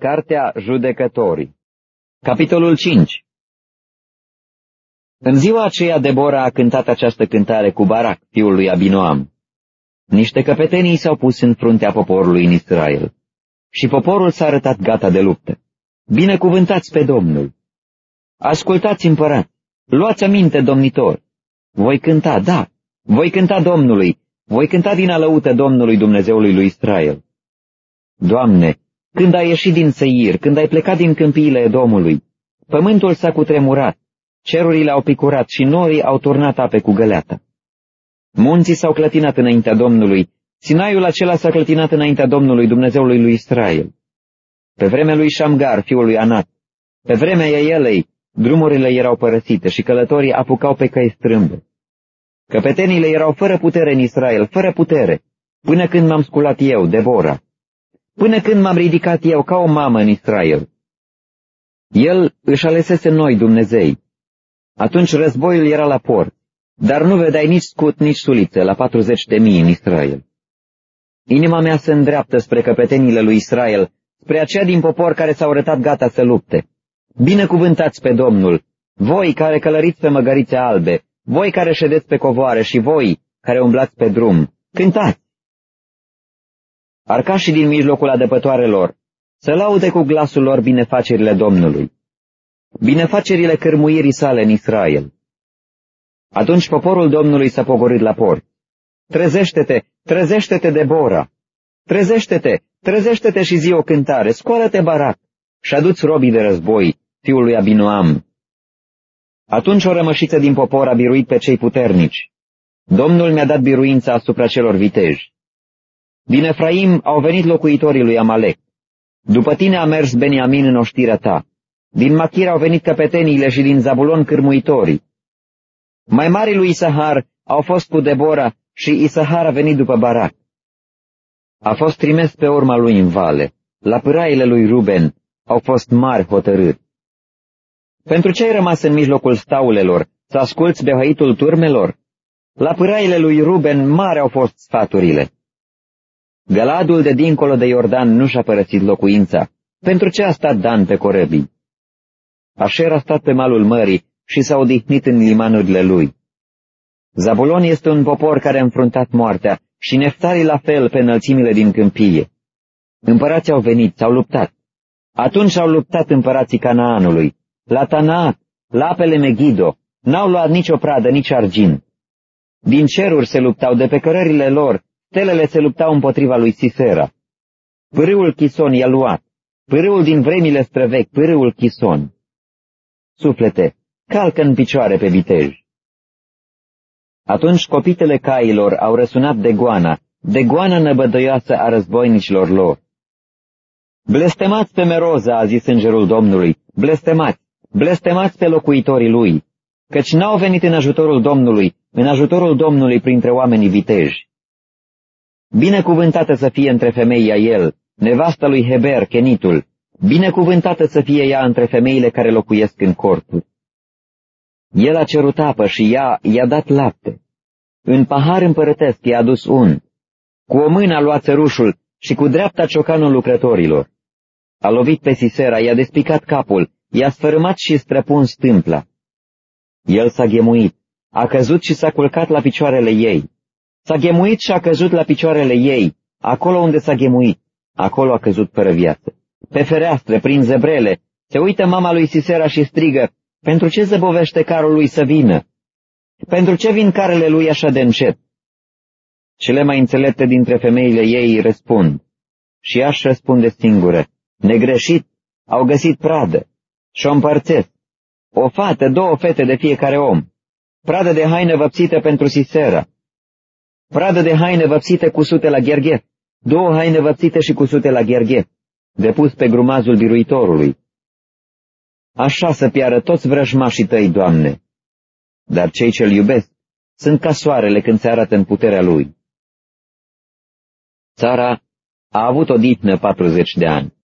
Cartea Judecătorii Capitolul 5 În ziua aceea Debora a cântat această cântare cu Barac, fiul lui Abinoam. Niște căpetenii s-au pus în fruntea poporului în Israel și poporul s-a arătat gata de luptă. Binecuvântați pe Domnul! Ascultați împărat! Luați aminte, domnitor! Voi cânta, da, voi cânta Domnului, voi cânta din alăută Domnului Dumnezeului lui Israel. Doamne, când ai ieșit din Seir, când ai plecat din câmpiile Domnului, pământul s-a cutremurat, cerurile au picurat și norii au turnat ape cu găleata. Munții s-au clătinat înaintea Domnului, Sinaiul acela s-a clătinat înaintea Domnului Dumnezeului lui Israel. Pe vremea lui Shamgar, fiul lui Anat, pe vremea Elei, drumurile erau părăsite și călătorii apucau pe căi strâmbe. Căpetenile erau fără putere în Israel, fără putere, până când m-am sculat eu, Devora, până când m-am ridicat eu ca o mamă în Israel. El își alesese noi Dumnezei. Atunci războiul era la port, dar nu vedeai nici scut, nici suliță la patruzeci de mii în Israel. Inima mea se îndreaptă spre căpetenile lui Israel, spre aceia din popor care s-au rătat gata să lupte. Binecuvântați pe Domnul, voi care călăriți pe măgărițe albe, voi care ședeți pe covoare și voi care umblați pe drum, cântați! Arcașii din mijlocul adăpătoarelor, să laude cu glasul lor binefacerile Domnului, binefacerile cărmuirii sale în Israel. Atunci poporul Domnului s-a pogorât la port. Trezește-te, trezește-te, Debora! Trezește-te, trezește-te și zi o cântare, scoală-te, Barac, și aduți robii de război, fiul lui Abinoam. Atunci o rămășiță din popor a biruit pe cei puternici. Domnul mi-a dat biruința asupra celor viteji. Din Efraim au venit locuitorii lui Amalek. După tine a mers Beniamin în oștirea ta. Din Machir au venit căpeteniile și din Zabulon cârmuitorii. Mai mari lui Isahar au fost cu Debora și Isahar a venit după Barak. A fost trimis pe urma lui în vale. La pâraile lui Ruben au fost mari hotărâri. Pentru ce ai rămas în mijlocul staulelor, să asculți behăitul turmelor? La pâraile lui Ruben mari au fost sfaturile. Galadul de dincolo de Iordan nu și-a părăsit locuința. Pentru ce a stat Dan pe corăbii? Așer a stat pe malul mării și s-a odihnit în limanurile lui. Zabulon este un popor care a înfruntat moartea și Neftali la fel pe înălțimile din câmpie. Împărații au venit, s-au luptat. Atunci au luptat împărații Canaanului. La Tanaat, la apele Megido, n-au luat nicio pradă, nici argint. Din ceruri se luptau de pe cărările lor, stelele se luptau împotriva lui Sisera. Pârâul Chison i-a luat, pârâul din vremile străvechi, pârâul Chison. Suflete, calcă în picioare pe vitej. Atunci copitele cailor au răsunat de goana, de goana năbădăioasă a războinicilor lor. Blestemați pe Meroza, a zis îngerul Domnului, blestemați, blestemați pe locuitorii lui, căci n-au venit în ajutorul Domnului, în ajutorul Domnului printre oamenii viteji. Binecuvântată să fie între femei a el, nevasta lui Heber, Kenitul, binecuvântată să fie ea între femeile care locuiesc în corturi. El a cerut apă și ea i-a dat lapte. În pahar împărătesc i-a adus un. Cu o mână a luat țărușul și cu dreapta ciocanul lucrătorilor. A lovit pe Sisera, i-a despicat capul, i-a sfărâmat și străpun stâmpla. El s-a ghemuit, a căzut și s-a culcat la picioarele ei. S-a ghemuit și a căzut la picioarele ei, acolo unde s-a ghemuit, acolo a căzut fără viață. Pe fereastră, prin zebrele, se uită mama lui Sisera și strigă, pentru ce zăbovește carul lui să vină? Pentru ce vin carele lui așa de încet? Cele mai înțelepte dintre femeile ei răspund. Și ea își răspunde singură. Negreșit, au găsit pradă și o împărțesc. O fată, două fete de fiecare om. Pradă de haină văpsită pentru Sisera. Pradă de haină văpsită cu sute la gherghet. Două haine văpsite și cu sute la gherghet. Depus pe grumazul biruitorului. Așa să piară toți vrăjmașii tăi, Doamne. Dar cei ce-L iubesc sunt ca soarele când se arată în puterea Lui. Țara a avut o ditnă 40 de ani.